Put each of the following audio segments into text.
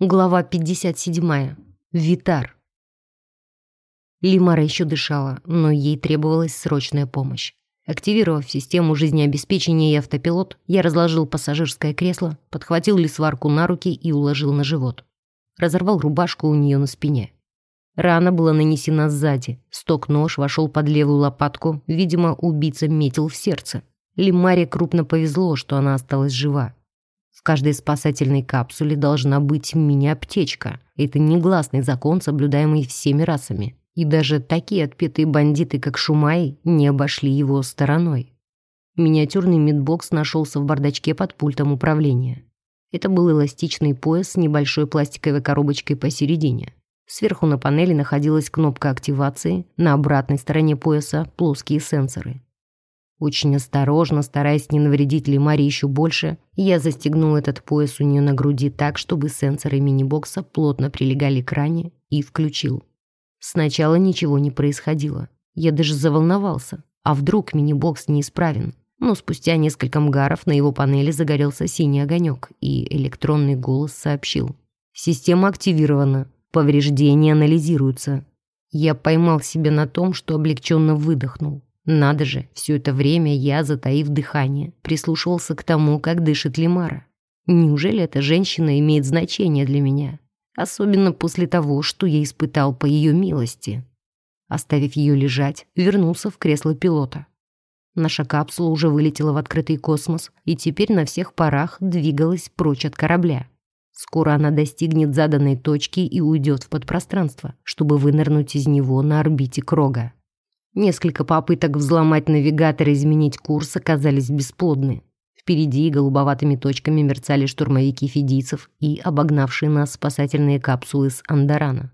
Глава 57. Витар. Лимара еще дышала, но ей требовалась срочная помощь. Активировав систему жизнеобеспечения и автопилот, я разложил пассажирское кресло, подхватил лисварку на руки и уложил на живот. Разорвал рубашку у нее на спине. Рана была нанесена сзади. Сток-нож вошел под левую лопатку. Видимо, убийца метил в сердце. Лимаре крупно повезло, что она осталась жива. В каждой спасательной капсуле должна быть мини-аптечка. Это негласный закон, соблюдаемый всеми расами. И даже такие отпетые бандиты, как Шумай, не обошли его стороной. Миниатюрный мидбокс нашелся в бардачке под пультом управления. Это был эластичный пояс с небольшой пластиковой коробочкой посередине. Сверху на панели находилась кнопка активации, на обратной стороне пояса плоские сенсоры. Очень осторожно, стараясь не навредить Лимаре еще больше, я застегнул этот пояс у нее на груди так, чтобы сенсоры мини-бокса плотно прилегали к ране и включил. Сначала ничего не происходило. Я даже заволновался. А вдруг мини-бокс неисправен? Но спустя несколько мгаров на его панели загорелся синий огонек, и электронный голос сообщил. «Система активирована. Повреждения анализируются». Я поймал себя на том, что облегченно выдохнул. Надо же, все это время я, затаив дыхание, прислушивался к тому, как дышит Лимара. Неужели эта женщина имеет значение для меня? Особенно после того, что я испытал по ее милости. Оставив ее лежать, вернулся в кресло пилота. Наша капсула уже вылетела в открытый космос и теперь на всех парах двигалась прочь от корабля. Скоро она достигнет заданной точки и уйдет в подпространство, чтобы вынырнуть из него на орбите Крога. Несколько попыток взломать навигатор и изменить курс оказались бесплодны. Впереди голубоватыми точками мерцали штурмовики фидийцев и обогнавшие нас спасательные капсулы с Андарана.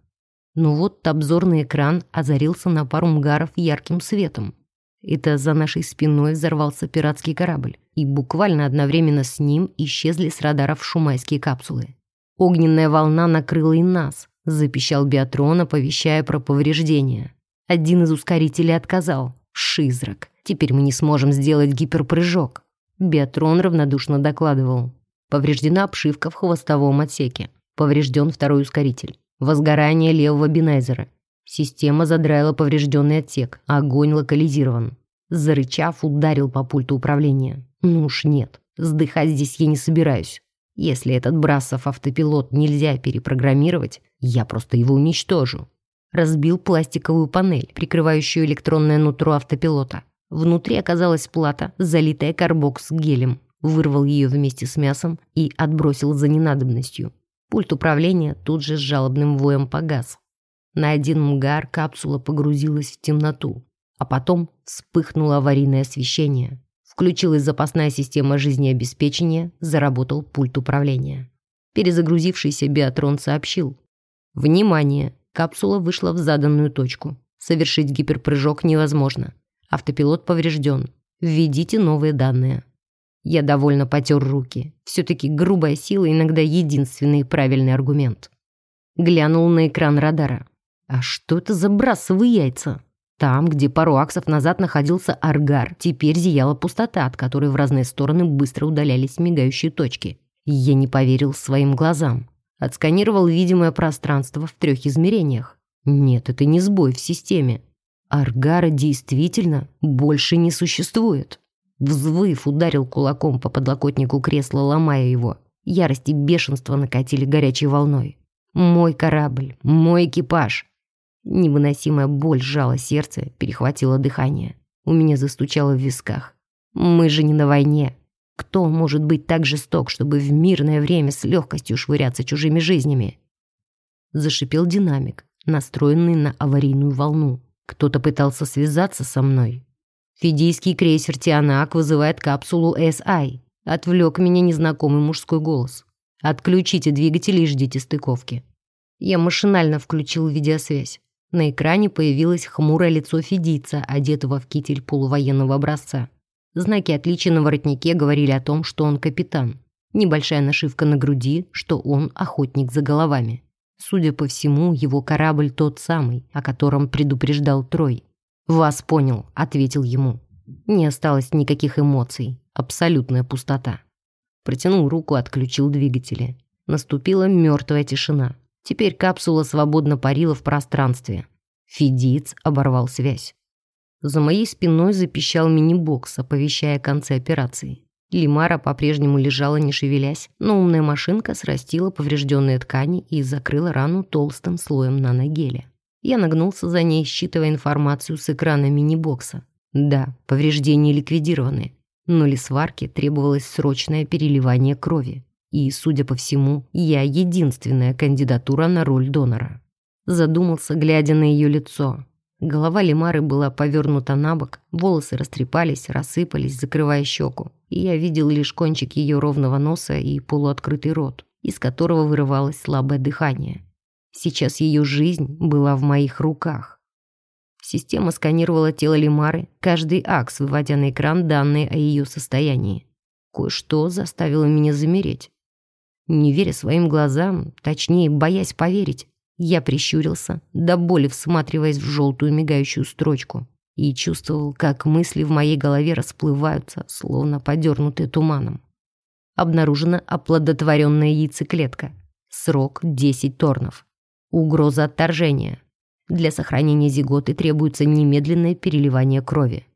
Но вот обзорный экран озарился на пару мгаров ярким светом. Это за нашей спиной взорвался пиратский корабль, и буквально одновременно с ним исчезли с радаров шумайские капсулы. Огненная волна накрыла и нас, запищал Биатрон, оповещая про повреждения. Один из ускорителей отказал. Шизрак. Теперь мы не сможем сделать гиперпрыжок. Биатрон равнодушно докладывал. Повреждена обшивка в хвостовом отсеке. Поврежден второй ускоритель. Возгорание левого бинайзера. Система задраила поврежденный отсек. Огонь локализирован. Зарычав, ударил по пульту управления. Ну уж нет. Сдыхать здесь я не собираюсь. Если этот Брасов автопилот нельзя перепрограммировать, я просто его уничтожу разбил пластиковую панель, прикрывающую электронное нутро автопилота. Внутри оказалась плата, залитая карбокс гелем. Вырвал ее вместе с мясом и отбросил за ненадобностью. Пульт управления тут же с жалобным воем погас. На один мгар капсула погрузилась в темноту, а потом вспыхнуло аварийное освещение. Включилась запасная система жизнеобеспечения, заработал пульт управления. Перезагрузившийся биатрон сообщил. «Внимание! Капсула вышла в заданную точку. Совершить гиперпрыжок невозможно. Автопилот поврежден. Введите новые данные. Я довольно потер руки. Все-таки грубая сила иногда единственный правильный аргумент. Глянул на экран радара. А что это за брасовые яйца? Там, где пару аксов назад находился аргар, теперь зияла пустота, от которой в разные стороны быстро удалялись мигающие точки. Я не поверил своим глазам. Отсканировал видимое пространство в трех измерениях. Нет, это не сбой в системе. Аргара действительно больше не существует. Взвыв, ударил кулаком по подлокотнику кресла, ломая его. Ярость и бешенство накатили горячей волной. Мой корабль, мой экипаж. Невыносимая боль сжала сердце, перехватила дыхание. У меня застучало в висках. Мы же не на войне. Кто может быть так жесток, чтобы в мирное время с легкостью швыряться чужими жизнями? Зашипел динамик, настроенный на аварийную волну. Кто-то пытался связаться со мной. Фидийский крейсер «Тианак» вызывает капсулу SI. Отвлек меня незнакомый мужской голос. «Отключите двигатели и ждите стыковки». Я машинально включил видеосвязь. На экране появилось хмурое лицо фидийца, одетого в китель полувоенного образца. Знаки отличия на воротнике говорили о том, что он капитан. Небольшая нашивка на груди, что он охотник за головами. Судя по всему, его корабль тот самый, о котором предупреждал Трой. «Вас понял», — ответил ему. Не осталось никаких эмоций. Абсолютная пустота. Протянул руку, отключил двигатели. Наступила мертвая тишина. Теперь капсула свободно парила в пространстве. Фидиец оборвал связь. За моей спиной запищал мини-бокс, оповещая концы операции. Лимара по-прежнему лежала, не шевелясь, но умная машинка срастила поврежденные ткани и закрыла рану толстым слоем наногеля. Я нагнулся за ней, считывая информацию с экрана мини-бокса. Да, повреждения ликвидированы, но Лисварке требовалось срочное переливание крови. И, судя по всему, я единственная кандидатура на роль донора. Задумался, глядя на ее лицо. Голова Лимары была повернута на бок, волосы растрепались, рассыпались, закрывая щеку. И я видел лишь кончик ее ровного носа и полуоткрытый рот, из которого вырывалось слабое дыхание. Сейчас ее жизнь была в моих руках. Система сканировала тело Лимары, каждый акс, выводя на экран данные о ее состоянии. Кое-что заставило меня замереть. Не веря своим глазам, точнее, боясь поверить, я прищурился, до боли всматриваясь в желтую мигающую строчку, и чувствовал, как мысли в моей голове расплываются, словно подернутые туманом. Обнаружена оплодотворенная яйцеклетка. Срок 10 торнов. Угроза отторжения. Для сохранения зиготы требуется немедленное переливание крови.